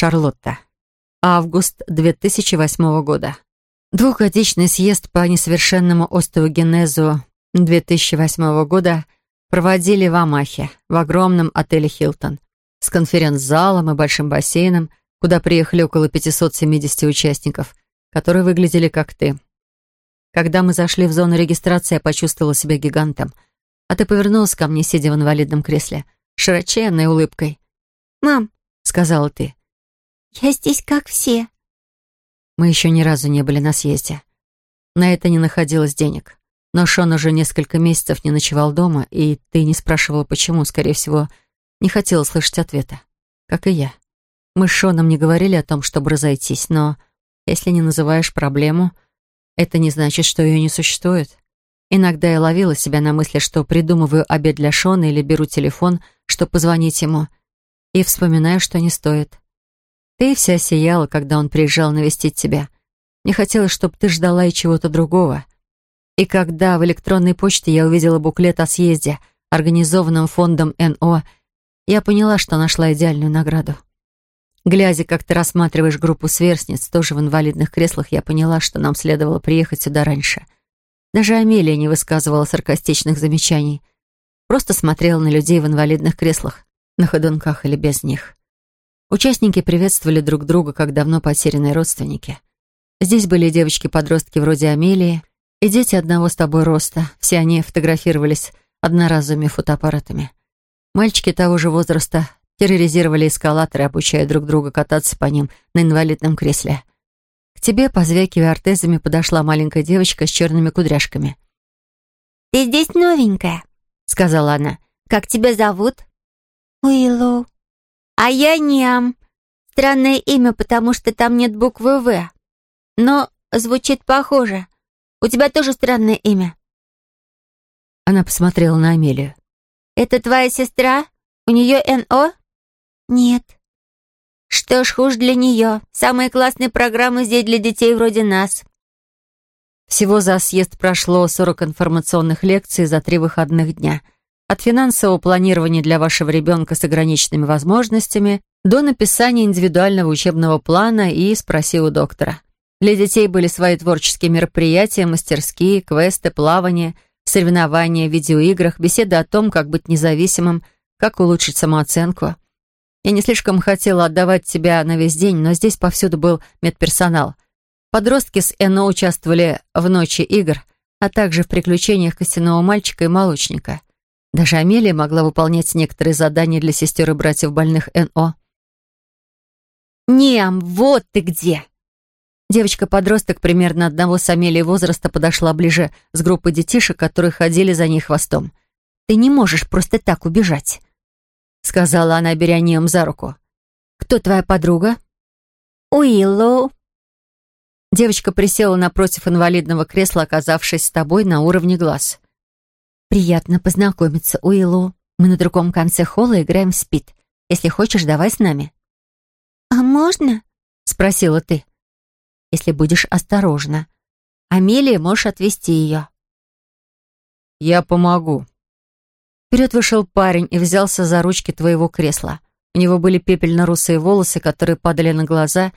Шарлотта. Август 2008 года. Двухгодичный съезд по несовершенному остеогенезу 2008 года проводили в Амахе, в огромном отеле «Хилтон», с конференц-залом и большим бассейном, куда приехали около 570 участников, которые выглядели как ты. Когда мы зашли в зону регистрации, я почувствовала себя гигантом. А ты повернулась ко мне, сидя в инвалидном кресле, широченной улыбкой. «Мам», — сказала ты, я здесь как все. Мы еще ни разу не были на съезде. На это не находилось денег. Но Шон уже несколько месяцев не ночевал дома, и ты не спрашивала, почему, скорее всего, не хотела слышать ответа. Как и я. Мы с Шоном не говорили о том, чтобы разойтись, но если не называешь проблему, это не значит, что ее не существует. Иногда я ловила себя на мысли, что придумываю обед для Шона или беру телефон, чтобы позвонить ему, и вспоминаю, что не стоит. Ты вся сияла, когда он приезжал навестить тебя. Не хотелось, чтобы ты ждала и чего-то другого. И когда в электронной почте я увидела буклет о съезде, организованном фондом НО, я поняла, что нашла идеальную награду. Глядя, как ты рассматриваешь группу сверстниц, тоже в инвалидных креслах, я поняла, что нам следовало приехать сюда раньше. Даже Амелия не высказывала саркастичных замечаний. Просто смотрела на людей в инвалидных креслах, на ходунках или без них. Участники приветствовали друг друга, как давно потерянные родственники. Здесь были девочки-подростки вроде Амелии и дети одного с тобой роста. Все они фотографировались одноразовыми фотоаппаратами. Мальчики того же возраста терроризировали эскалаторы, обучая друг друга кататься по ним на инвалидном кресле. К тебе, позвякивая ортезами, подошла маленькая девочка с черными кудряшками. «Ты здесь новенькая», — сказала она. «Как тебя зовут?» «Уиллоу», а я Ням. Странное имя, потому что там нет буквы «В». Но звучит похоже. У тебя тоже странное имя». Она посмотрела на Амелию. «Это твоя сестра? У нее НО?» «Нет». «Что ж, хуже для нее. Самые классные программы здесь для детей вроде нас». Всего за съезд прошло 40 информационных лекций за три выходных дня. От финансового планирования для вашего ребенка с ограниченными возможностями до написания индивидуального учебного плана и спроси у доктора. Для детей были свои творческие мероприятия, мастерские, квесты, плавание, соревнования в видеоиграх, беседы о том, как быть независимым, как улучшить самооценку. Я не слишком хотела отдавать тебя на весь день, но здесь повсюду был медперсонал. Подростки с ЭНО участвовали в «Ночи игр», а также в приключениях костяного мальчика и молочника. Даже Амелия могла выполнять некоторые задания для сестер и братьев больных НО. «Нем, вот ты где!» Девочка-подросток примерно одного с Амелией возраста подошла ближе с группой детишек, которые ходили за ней хвостом. «Ты не можешь просто так убежать», — сказала она, беря Ниэм за руку. «Кто твоя подруга?» «Уиллоу». Девочка присела напротив инвалидного кресла, оказавшись с тобой на уровне глаз. «Уиллоу». «Приятно познакомиться, Уиллу. Мы на другом конце холла играем в спид. Если хочешь, давай с нами». «А можно?» — спросила ты. «Если будешь осторожна. Амелия, можешь отвезти ее». «Я помогу». Вперед вышел парень и взялся за ручки твоего кресла. У него были пепельно-русые волосы, которые падали на глаза,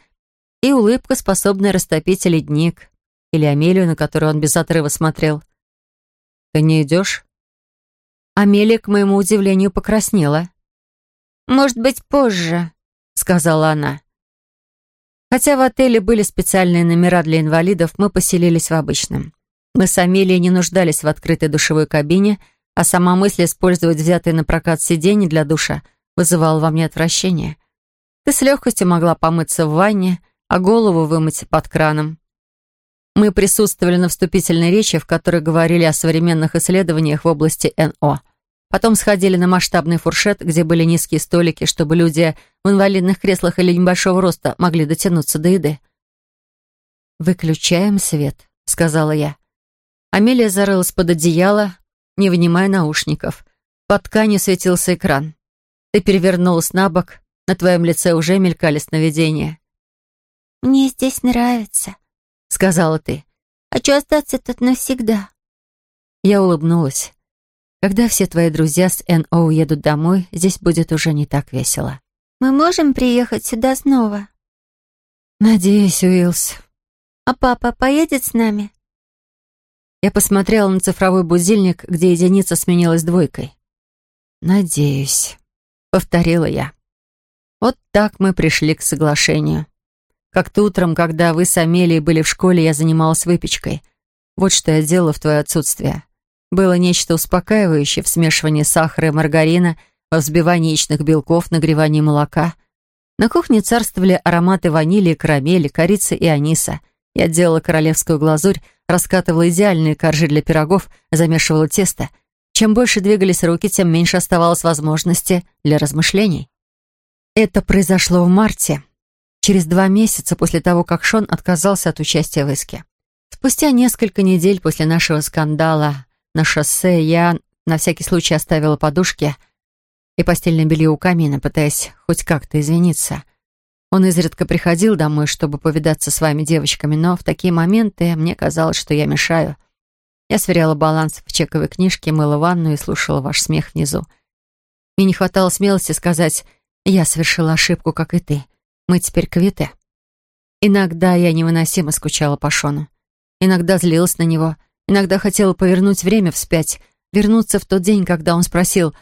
и улыбка, способная растопить ледник или Амелию, на которую он без отрыва смотрел. «Ты не идешь?» Амелия, к моему удивлению, покраснела. «Может быть, позже», — сказала она. Хотя в отеле были специальные номера для инвалидов, мы поселились в обычном. Мы с Амелией не нуждались в открытой душевой кабине, а сама мысль использовать взятые на прокат сиденья для душа вызывала во мне отвращение. Ты с легкостью могла помыться в ванне, а голову вымыть под краном. Мы присутствовали на вступительной речи, в которой говорили о современных исследованиях в области НО. Потом сходили на масштабный фуршет, где были низкие столики, чтобы люди в инвалидных креслах или небольшого роста могли дотянуться до еды. «Выключаем свет», — сказала я. Амелия зарылась под одеяло, не вынимая наушников. Под тканью светился экран. Ты перевернулась на бок, на твоем лице уже мелькали сновидения. «Мне здесь нравится», сказала ты. «А «Хочу остаться тут навсегда». Я улыбнулась. «Когда все твои друзья с Н.О. уедут домой, здесь будет уже не так весело». «Мы можем приехать сюда снова?» «Надеюсь, Уилс». «А папа поедет с нами?» Я посмотрела на цифровой будильник, где единица сменилась двойкой. «Надеюсь», — повторила я. Вот так мы пришли к соглашению. Как-то утром, когда вы с Амелией были в школе, я занималась выпечкой. Вот что я делала в твое отсутствие. Было нечто успокаивающее в смешивании сахара и маргарина, во взбивании яичных белков, нагревании молока. На кухне царствовали ароматы ванили, карамели, корицы и аниса. Я делала королевскую глазурь, раскатывала идеальные коржи для пирогов, замешивала тесто. Чем больше двигались руки, тем меньше оставалось возможности для размышлений. Это произошло в марте через два месяца после того, как Шон отказался от участия в иске. Спустя несколько недель после нашего скандала на шоссе я на всякий случай оставила подушки и постельное белье у камина, пытаясь хоть как-то извиниться. Он изредка приходил домой, чтобы повидаться с вами девочками, но в такие моменты мне казалось, что я мешаю. Я сверяла баланс в чековой книжке, мыла ванну и слушала ваш смех внизу. Мне не хватало смелости сказать «я совершила ошибку, как и ты», мы теперь квиты. Иногда я невыносимо скучала по Шону. Иногда злилась на него. Иногда хотела повернуть время вспять, вернуться в тот день, когда он спросил,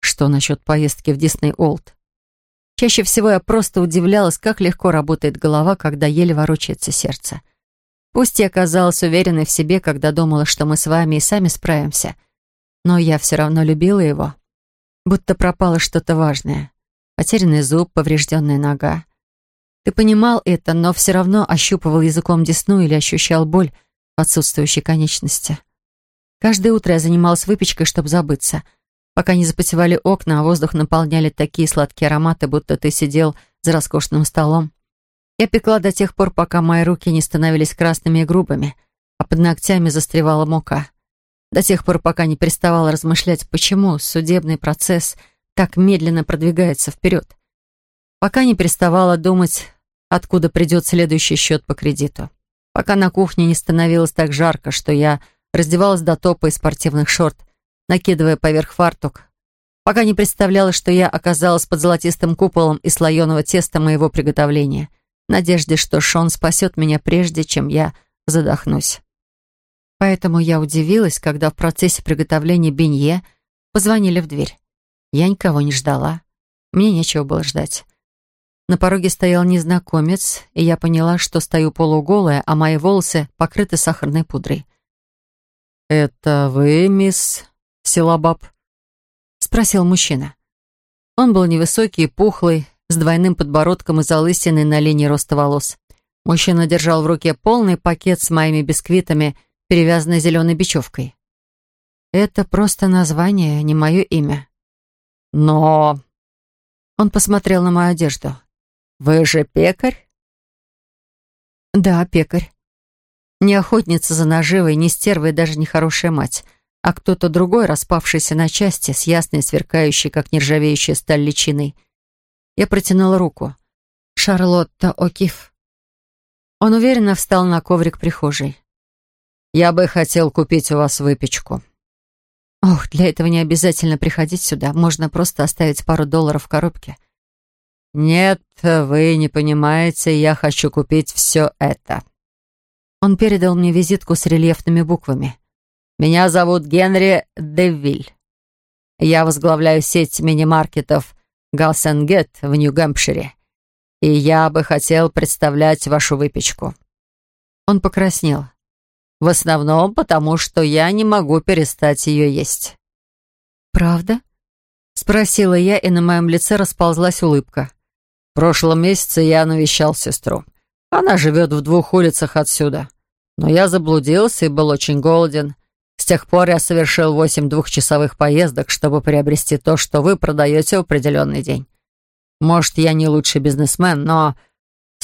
что насчет поездки в Дисней Олд. Чаще всего я просто удивлялась, как легко работает голова, когда еле ворочается сердце. Пусть я оказалась уверенной в себе, когда думала, что мы с вами и сами справимся, но я все равно любила его. Будто пропало что-то важное. Потерянный зуб, поврежденная нога. Ты понимал это, но все равно ощупывал языком десну или ощущал боль в отсутствующей конечности. Каждое утро я занималась выпечкой, чтобы забыться. Пока не запотевали окна, а воздух наполняли такие сладкие ароматы, будто ты сидел за роскошным столом. Я пекла до тех пор, пока мои руки не становились красными и грубыми, а под ногтями застревала мука. До тех пор, пока не переставала размышлять, почему судебный процесс — так медленно продвигается вперед. Пока не переставала думать, откуда придет следующий счет по кредиту. Пока на кухне не становилось так жарко, что я раздевалась до топа из спортивных шорт, накидывая поверх фартук, пока не представляла, что я оказалась под золотистым куполом и слоеного теста моего приготовления, в надежде, что Шон спасет меня прежде, чем я задохнусь. Поэтому я удивилась, когда в процессе приготовления бенье позвонили в дверь. Я никого не ждала. Мне нечего было ждать. На пороге стоял незнакомец, и я поняла, что стою полуголая, а мои волосы покрыты сахарной пудрой. «Это вы, мисс Силабаб?» — спросил мужчина. Он был невысокий и пухлый, с двойным подбородком и залысиной на линии роста волос. Мужчина держал в руке полный пакет с моими бисквитами, перевязанный зеленой бечевкой. «Это просто название, не мое имя», но...» Он посмотрел на мою одежду. «Вы же пекарь?» «Да, пекарь. Не охотница за наживой, не стерва и даже не хорошая мать, а кто-то другой, распавшийся на части, с ясной, сверкающей, как нержавеющая сталь личиной. Я протянула руку. Шарлотта О'Кифф. Он уверенно встал на коврик прихожей. «Я бы хотел купить у вас выпечку», Ох, для этого не обязательно приходить сюда. Можно просто оставить пару долларов в коробке. «Нет, вы не понимаете, я хочу купить все это». Он передал мне визитку с рельефными буквами. «Меня зовут Генри Девиль. Я возглавляю сеть мини-маркетов «Галсенгет» в Нью-Гэмпшире. И я бы хотел представлять вашу выпечку». Он покраснел. В основном потому, что я не могу перестать ее есть». «Правда?» — спросила я, и на моем лице расползлась улыбка. «В прошлом месяце я навещал сестру. Она живет в двух улицах отсюда. Но я заблудился и был очень голоден. С тех пор я совершил восемь двухчасовых поездок, чтобы приобрести то, что вы продаете в определенный день. Может, я не лучший бизнесмен, но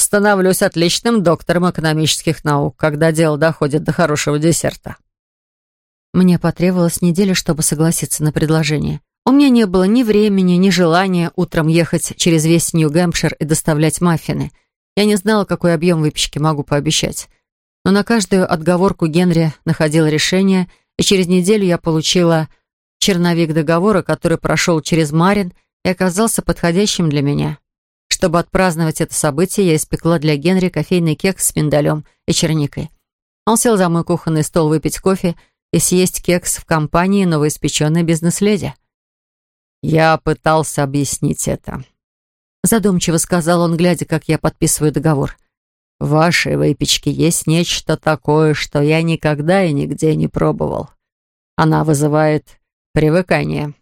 становлюсь отличным доктором экономических наук, когда дело доходит до хорошего десерта». Мне потребовалась неделя, чтобы согласиться на предложение. У меня не было ни времени, ни желания утром ехать через весь Нью-Гэмпшир и доставлять маффины. Я не знала, какой объем выпечки могу пообещать. Но на каждую отговорку Генри находила решение, и через неделю я получила черновик договора, который прошел через Марин и оказался подходящим для меня. Чтобы отпраздновать это событие, я испекла для Генри кофейный кекс с миндалем и черникой. Он сел за мой кухонный стол выпить кофе и съесть кекс в компании новоиспеченной бизнес-леди. «Я пытался объяснить это», — задумчиво сказал он, глядя, как я подписываю договор. «В вашей выпечке есть нечто такое, что я никогда и нигде не пробовал. Она вызывает привыкание».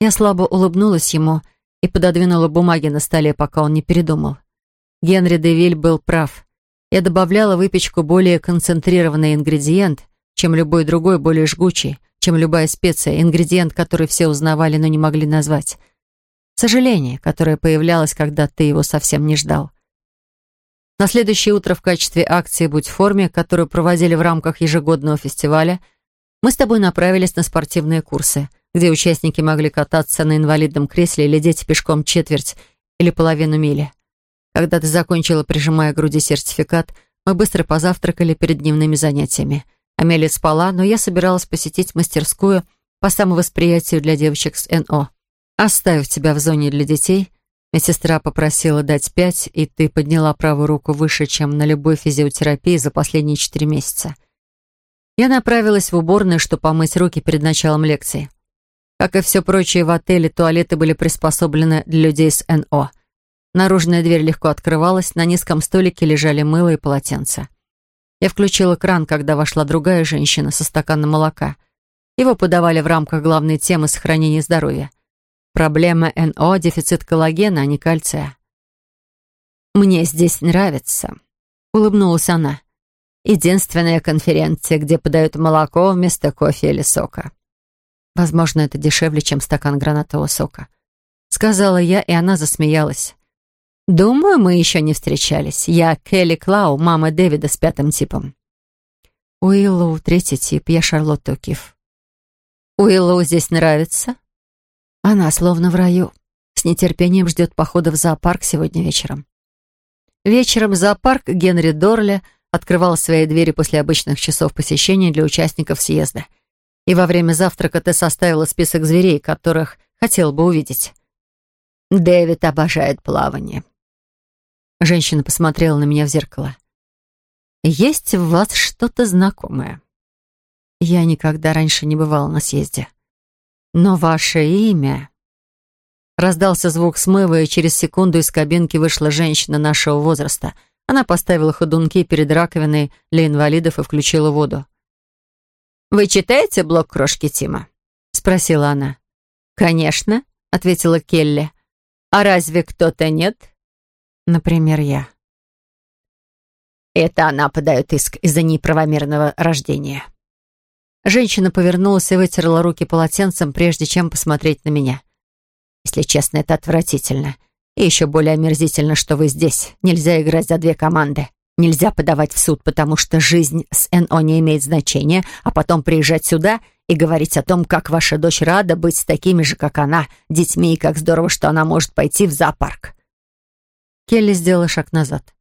Я слабо улыбнулась ему, — и пододвинула бумаги на столе, пока он не передумал. Генри Девиль был прав. Я добавляла в выпечку более концентрированный ингредиент, чем любой другой, более жгучий, чем любая специя, ингредиент, который все узнавали, но не могли назвать. Сожаление, которое появлялось, когда ты его совсем не ждал. На следующее утро в качестве акции «Будь в форме», которую проводили в рамках ежегодного фестиваля, мы с тобой направились на спортивные курсы — где участники могли кататься на инвалидном кресле или дети пешком четверть или половину мили. Когда ты закончила, прижимая к груди сертификат, мы быстро позавтракали перед дневными занятиями. Амелия спала, но я собиралась посетить мастерскую по самовосприятию для девочек с НО. «Оставив тебя в зоне для детей», медсестра попросила дать пять, и ты подняла правую руку выше, чем на любой физиотерапии за последние четыре месяца. Я направилась в уборную, чтобы помыть руки перед началом лекции. Как и все прочее в отеле, туалеты были приспособлены для людей с НО. Наружная дверь легко открывалась, на низком столике лежали мыло и полотенца. Я включила кран, когда вошла другая женщина со стаканом молока. Его подавали в рамках главной темы сохранения здоровья. Проблема НО – дефицит коллагена, а не кальция. «Мне здесь нравится», — улыбнулась она. «Единственная конференция, где подают молоко вместо кофе или сока». Возможно, это дешевле, чем стакан гранатового сока. Сказала я, и она засмеялась. «Думаю, мы еще не встречались. Я Келли Клау, мама Дэвида с пятым типом». «Уиллоу, третий тип. Я Шарлотта Киф. «Уиллоу здесь нравится?» «Она словно в раю. С нетерпением ждет похода в зоопарк сегодня вечером». Вечером зоопарк Генри Дорли открывал свои двери после обычных часов посещения для участников съезда – и во время завтрака ты составила список зверей, которых хотел бы увидеть. Дэвид обожает плавание. Женщина посмотрела на меня в зеркало. «Есть в вас что-то знакомое?» «Я никогда раньше не бывала на съезде». «Но ваше имя...» Раздался звук смыва, и через секунду из кабинки вышла женщина нашего возраста. Она поставила ходунки перед раковиной для инвалидов и включила воду. «Вы читаете блок-крошки, Тима?» — спросила она. «Конечно», — ответила Келли. «А разве кто-то нет?» «Например, я». «Это она подает иск из-за неправомерного рождения». Женщина повернулась и вытерла руки полотенцем, прежде чем посмотреть на меня. «Если честно, это отвратительно. И еще более омерзительно, что вы здесь. Нельзя играть за две команды. Нельзя подавать в суд, потому что жизнь с НО не имеет значения, а потом приезжать сюда и говорить о том, как ваша дочь рада быть такими же, как она, детьми, и как здорово, что она может пойти в зоопарк». Келли сделала шаг назад.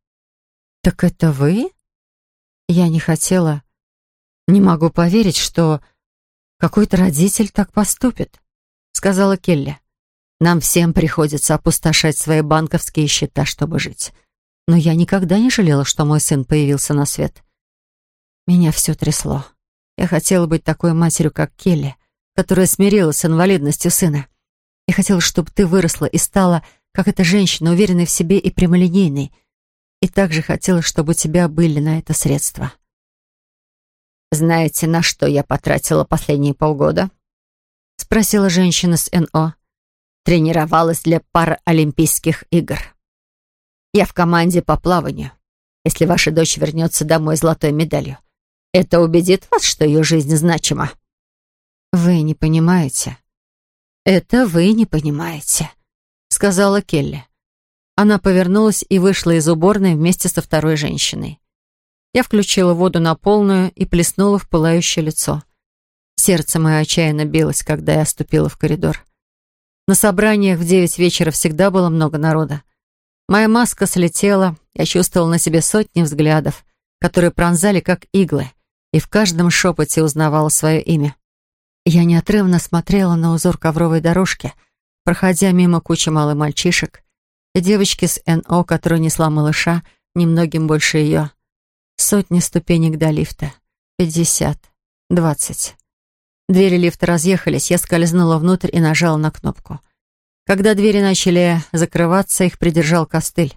«Так это вы?» Я не хотела. Не могу поверить, что какой-то родитель так поступит, сказала Келли. Нам всем приходится опустошать свои банковские счета, чтобы жить но я никогда не жалела, что мой сын появился на свет. Меня все трясло. Я хотела быть такой матерью, как Келли, которая смирилась с инвалидностью сына. Я хотела, чтобы ты выросла и стала, как эта женщина, уверенной в себе и прямолинейной. И также хотела, чтобы у тебя были на это средства. «Знаете, на что я потратила последние полгода?» — спросила женщина с НО. «Тренировалась для пар олимпийских игр». Я в команде по плаванию. Если ваша дочь вернется домой с золотой медалью, это убедит вас, что ее жизнь значима». «Вы не понимаете». «Это вы не понимаете», — сказала Келли. Она повернулась и вышла из уборной вместе со второй женщиной. Я включила воду на полную и плеснула в пылающее лицо. Сердце мое отчаянно билось, когда я ступила в коридор. На собраниях в девять вечера всегда было много народа. Моя маска слетела, я чувствовал на себе сотни взглядов, которые пронзали как иглы, и в каждом шепоте узнавала свое имя. Я неотрывно смотрела на узор ковровой дорожки, проходя мимо кучи малых мальчишек и девочки с НО, которая несла малыша, немногим больше ее. Сотни ступенек до лифта. Пятьдесят. Двадцать. Двери лифта разъехались, я скользнула внутрь и нажала на кнопку — когда двери начали закрываться, их придержал костыль.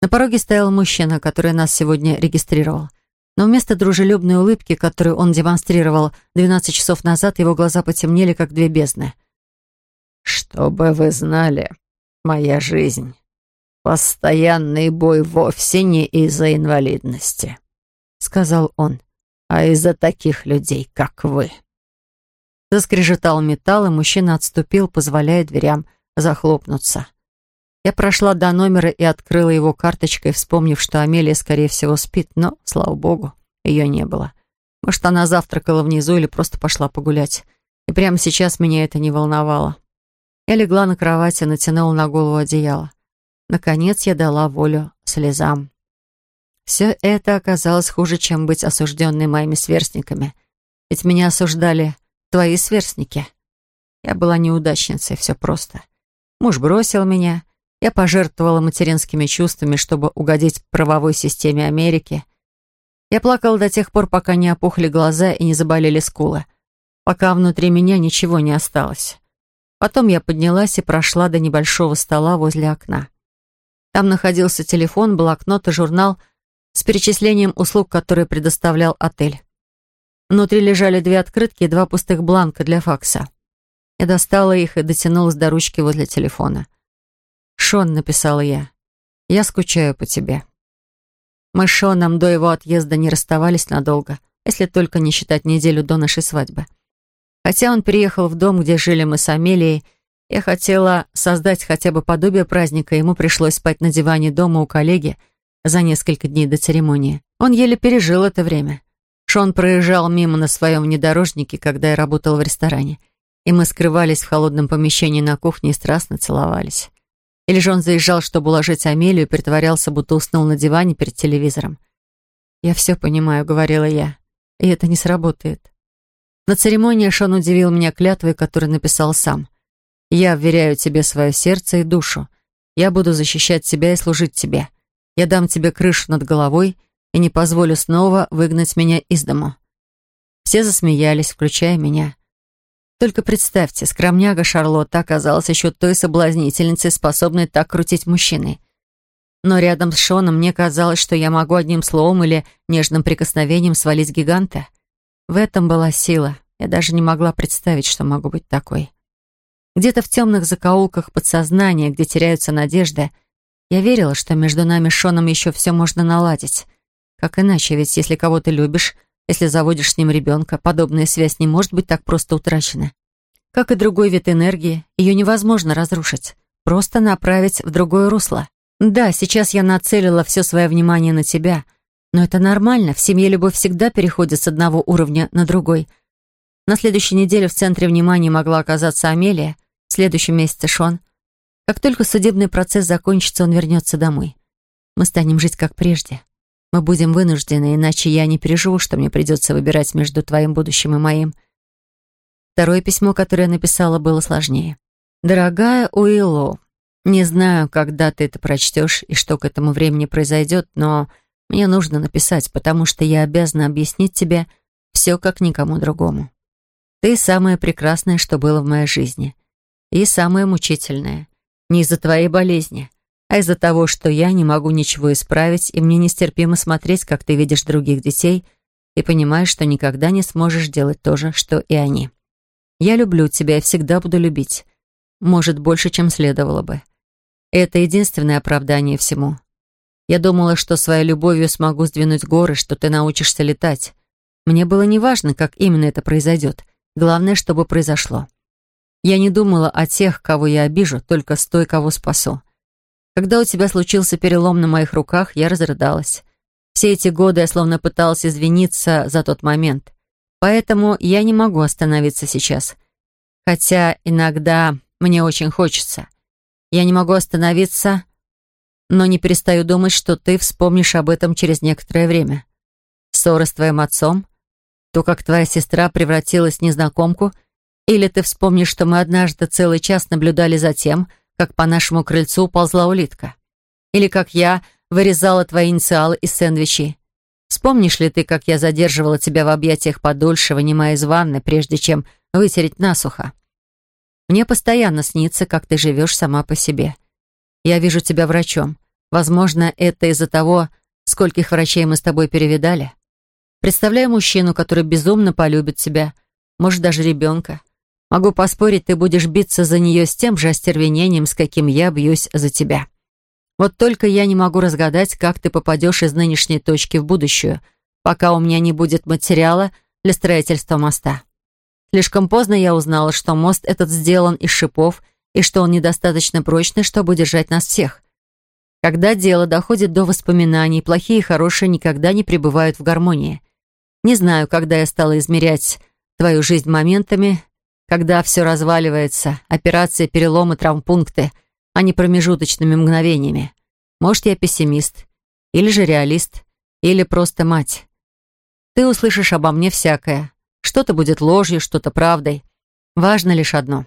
На пороге стоял мужчина, который нас сегодня регистрировал. Но вместо дружелюбной улыбки, которую он демонстрировал 12 часов назад, его глаза потемнели, как две бездны. «Чтобы вы знали, моя жизнь. Постоянный бой вовсе не из-за инвалидности», — сказал он, — «а из-за таких людей, как вы». Заскрежетал металл, и мужчина отступил, позволяя дверям Захлопнуться. Я прошла до номера и открыла его карточкой, вспомнив, что Амелия, скорее всего, спит, но, слава богу, ее не было. Может, она завтракала внизу или просто пошла погулять. И прямо сейчас меня это не волновало. Я легла на кровать и натянула на голову одеяло. Наконец я дала волю слезам. Все это оказалось хуже, чем быть осужденной моими сверстниками. Ведь меня осуждали твои сверстники. Я была неудачницей, все просто. — Муж бросил меня. Я пожертвовала материнскими чувствами, чтобы угодить правовой системе Америки. Я плакала до тех пор, пока не опухли глаза и не заболели скулы. Пока внутри меня ничего не осталось. Потом я поднялась и прошла до небольшого стола возле окна. Там находился телефон, блокнот и журнал с перечислением услуг, которые предоставлял отель. Внутри лежали две открытки и два пустых бланка для факса. Я достала их и дотянулась до ручки возле телефона. «Шон», — написала я, — «я скучаю по тебе». Мы с Шоном до его отъезда не расставались надолго, если только не считать неделю до нашей свадьбы. Хотя он переехал в дом, где жили мы с Амелией, я хотела создать хотя бы подобие праздника, ему пришлось спать на диване дома у коллеги за несколько дней до церемонии. Он еле пережил это время. Шон проезжал мимо на своем внедорожнике, когда я работала в ресторане — и мы скрывались в холодном помещении на кухне и страстно целовались. Или же он заезжал, чтобы уложить Амелию, и притворялся, будто уснул на диване перед телевизором. «Я все понимаю», — говорила я, — «и это не сработает». На церемонии Шон удивил меня клятвой, которую написал сам. «Я вверяю тебе свое сердце и душу. Я буду защищать тебя и служить тебе. Я дам тебе крышу над головой и не позволю снова выгнать меня из дому». Все засмеялись, включая меня. Только представьте, скромняга Шарлотта оказалась еще той соблазнительницей, способной так крутить мужчиной. Но рядом с Шоном мне казалось, что я могу одним словом или нежным прикосновением свалить гиганта. В этом была сила. Я даже не могла представить, что могу быть такой. Где-то в темных закоулках подсознания, где теряются надежды, я верила, что между нами с Шоном еще все можно наладить. Как иначе, ведь если кого-то любишь, если заводишь с ним ребенка, подобная связь не может быть так просто утрачена. Как и другой вид энергии, ее невозможно разрушить, просто направить в другое русло. Да, сейчас я нацелила все свое внимание на тебя, но это нормально, в семье любовь всегда переходит с одного уровня на другой. На следующей неделе в центре внимания могла оказаться Амелия, в следующем месяце Шон. Как только судебный процесс закончится, он вернется домой. Мы станем жить как прежде. Мы будем вынуждены, иначе я не переживу, что мне придется выбирать между твоим будущим и моим. Второе письмо, которое я написала, было сложнее. «Дорогая Уиллоу, не знаю, когда ты это прочтешь и что к этому времени произойдет, но мне нужно написать, потому что я обязана объяснить тебе все как никому другому. Ты самое прекрасное, что было в моей жизни. И самое мучительное. Не из-за твоей болезни, а из-за того, что я не могу ничего исправить, и мне нестерпимо смотреть, как ты видишь других детей, и понимаешь, что никогда не сможешь делать то же, что и они. Я люблю тебя и всегда буду любить. Может, больше, чем следовало бы. Это единственное оправдание всему. Я думала, что своей любовью смогу сдвинуть горы, что ты научишься летать. Мне было неважно, как именно это произойдет. Главное, чтобы произошло. Я не думала о тех, кого я обижу, только с той, кого спасу. Когда у тебя случился перелом на моих руках, я разрыдалась. Все эти годы я словно пыталась извиниться за тот момент. Поэтому я не могу остановиться сейчас. Хотя иногда мне очень хочется. Я не могу остановиться, но не перестаю думать, что ты вспомнишь об этом через некоторое время. Ссора с твоим отцом, то, как твоя сестра превратилась в незнакомку, или ты вспомнишь, что мы однажды целый час наблюдали за тем, что как по нашему крыльцу ползла улитка. Или как я вырезала твои инициалы из сэндвичей. Вспомнишь ли ты, как я задерживала тебя в объятиях подольше, вынимая из ванны, прежде чем вытереть насухо? Мне постоянно снится, как ты живешь сама по себе. Я вижу тебя врачом. Возможно, это из-за того, скольких врачей мы с тобой перевидали. Представляю мужчину, который безумно полюбит тебя, может, даже ребенка. Могу поспорить, ты будешь биться за нее с тем же остервенением, с каким я бьюсь за тебя. Вот только я не могу разгадать, как ты попадешь из нынешней точки в будущую, пока у меня не будет материала для строительства моста. Слишком поздно я узнала, что мост этот сделан из шипов и что он недостаточно прочный, чтобы держать нас всех. Когда дело доходит до воспоминаний, плохие и хорошие никогда не пребывают в гармонии. Не знаю, когда я стала измерять твою жизнь моментами, когда все разваливается, операции, переломы, травмпункты, а не промежуточными мгновениями. Может, я пессимист, или же реалист, или просто мать. Ты услышишь обо мне всякое. Что-то будет ложью, что-то правдой. Важно лишь одно.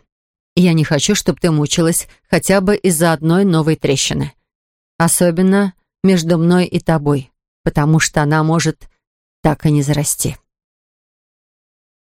Я не хочу, чтобы ты мучилась хотя бы из-за одной новой трещины. Особенно между мной и тобой, потому что она может так и не зарасти.